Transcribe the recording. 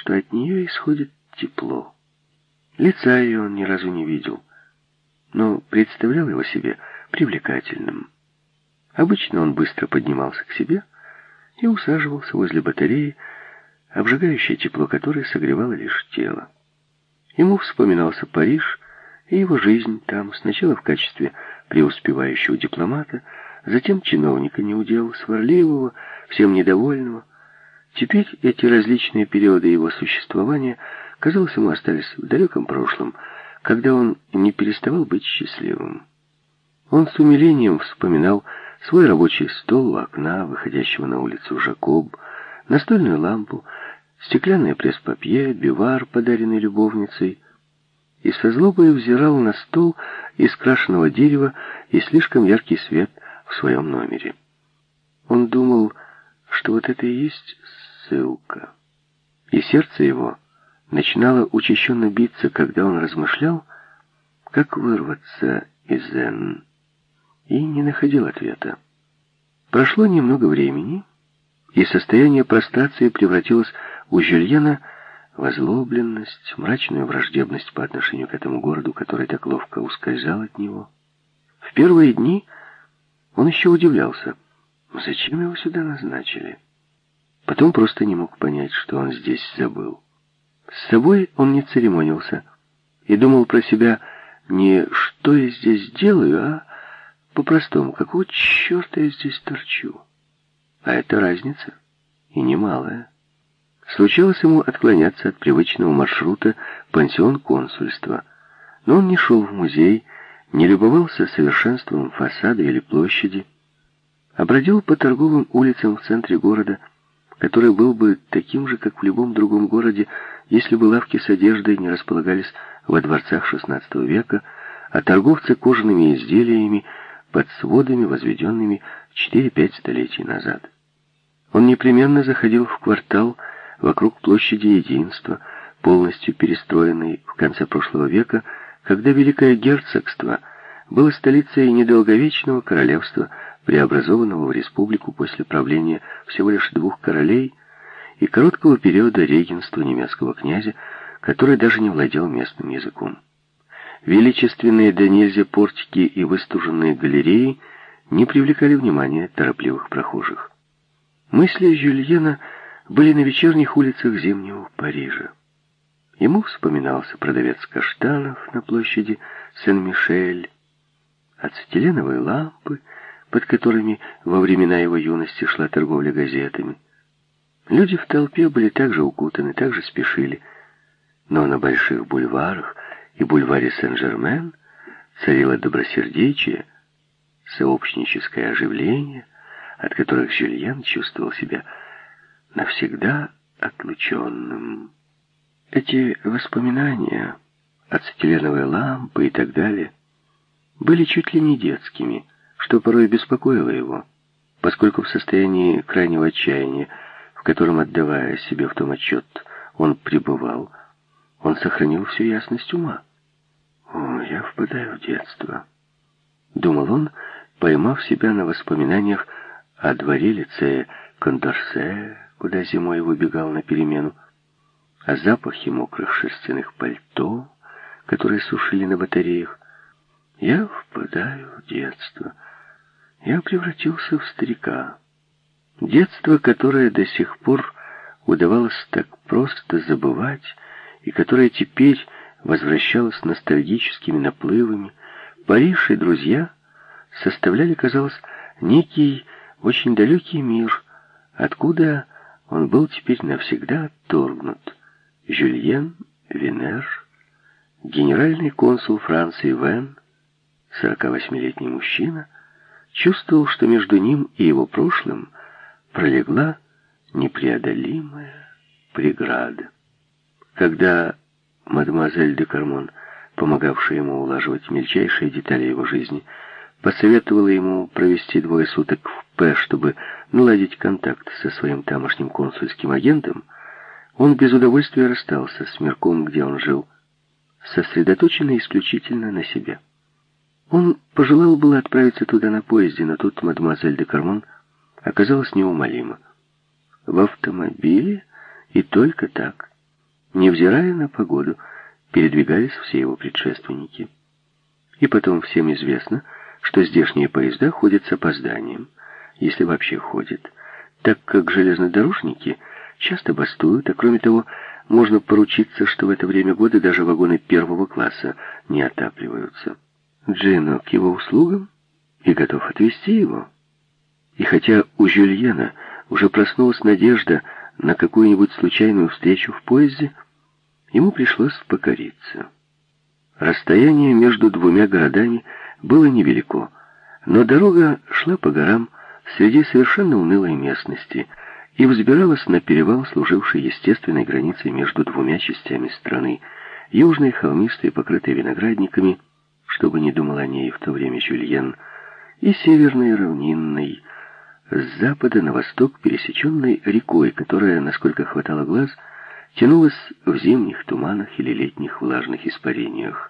что от нее исходит тепло. Лица ее он ни разу не видел, но представлял его себе привлекательным. Обычно он быстро поднимался к себе и усаживался возле батареи, обжигающее тепло которой согревало лишь тело. Ему вспоминался Париж и его жизнь там, сначала в качестве преуспевающего дипломата, затем чиновника неудел, сварливого, всем недовольного. Теперь эти различные периоды его существования, казалось, ему остались в далеком прошлом, когда он не переставал быть счастливым. Он с умилением вспоминал свой рабочий стол у окна, выходящего на улицу Жакоб, настольную лампу, стеклянное пресс-папье, бивар, подаренный любовницей, и со злобой взирал на стол из крашеного дерева и слишком яркий свет в своем номере. Он думал, что вот это и есть ссылка. И сердце его начинало учащенно биться, когда он размышлял, как вырваться из Зен, и не находил ответа. Прошло немного времени, и состояние прострации превратилось у Жюльена в озлобленность, мрачную враждебность по отношению к этому городу, который так ловко ускользал от него. В первые дни он еще удивлялся, зачем его сюда назначили. Потом просто не мог понять, что он здесь забыл. С собой он не церемонился и думал про себя не «что я здесь делаю», а по-простому, какого черта я здесь торчу. А это разница, и немалая. Случалось ему отклоняться от привычного маршрута пансион консульства, но он не шел в музей, не любовался совершенством фасада или площади, а бродил по торговым улицам в центре города, который был бы таким же, как в любом другом городе, если бы лавки с одеждой не располагались во дворцах XVI века, а торговцы кожаными изделиями под сводами, возведенными 4-5 столетий назад. Он непременно заходил в квартал вокруг площади Единства, полностью перестроенной в конце прошлого века, когда Великое Герцогство было столицей недолговечного королевства, преобразованного в республику после правления всего лишь двух королей и короткого периода регенства немецкого князя, который даже не владел местным языком. Величественные до нельзя портики и выстуженные галереи не привлекали внимания торопливых прохожих. Мысли Жюльена были на вечерних улицах зимнего Парижа. Ему вспоминался продавец каштанов на площади Сен-Мишель, ацетиленовые лампы, под которыми во времена его юности шла торговля газетами. Люди в толпе были также укутаны, также спешили, но на больших бульварах и бульваре Сен-Жермен царило добросердечие, сообщническое оживление, от которых Жюльен чувствовал себя навсегда отлученным. Эти воспоминания, ацетиленовые лампы и так далее, были чуть ли не детскими, что порой беспокоило его, поскольку в состоянии крайнего отчаяния, в котором, отдавая себе в том отчет, он пребывал, он сохранил всю ясность ума. «О, я впадаю в детство», — думал он, поймав себя на воспоминаниях о дворе лицея Кондорсе, куда зимой выбегал на перемену, о запахе мокрых шерстяных пальто, которые сушили на батареях. Я впадаю в детство. Я превратился в старика. Детство, которое до сих пор удавалось так просто забывать, и которое теперь возвращалось ностальгическими наплывами, Париж и друзья составляли, казалось, некий очень далекий мир, откуда он был теперь навсегда отторгнут. Жюльен Венер, генеральный консул Франции Вен, 48-летний мужчина, чувствовал, что между ним и его прошлым пролегла непреодолимая преграда. Когда мадемуазель де Кармон, помогавшая ему улаживать мельчайшие детали его жизни, посоветовала ему провести двое суток в П, чтобы наладить контакт со своим тамошним консульским агентом, он без удовольствия расстался с мирком, где он жил, сосредоточенный исключительно на себе. Он пожелал было отправиться туда на поезде, но тут мадемуазель де Кармон оказалась неумолима. В автомобиле и только так. невзирая на погоду, передвигались все его предшественники. И потом всем известно, что здешние поезда ходят с опозданием, если вообще ходят, так как железнодорожники часто бастуют, а кроме того, можно поручиться, что в это время года даже вагоны первого класса не отапливаются. Джино к его услугам и готов отвезти его. И хотя у Жюльена уже проснулась надежда на какую-нибудь случайную встречу в поезде, ему пришлось покориться. Расстояние между двумя городами было невелико, но дорога шла по горам среди совершенно унылой местности и взбиралась на перевал, служивший естественной границей между двумя частями страны, южной, холмистой, покрытой виноградниками, чтобы не думал о ней в то время Жюльен, и северной, равнинной, с запада на восток, пересеченной рекой, которая, насколько хватало глаз, тянулась в зимних туманах или летних влажных испарениях.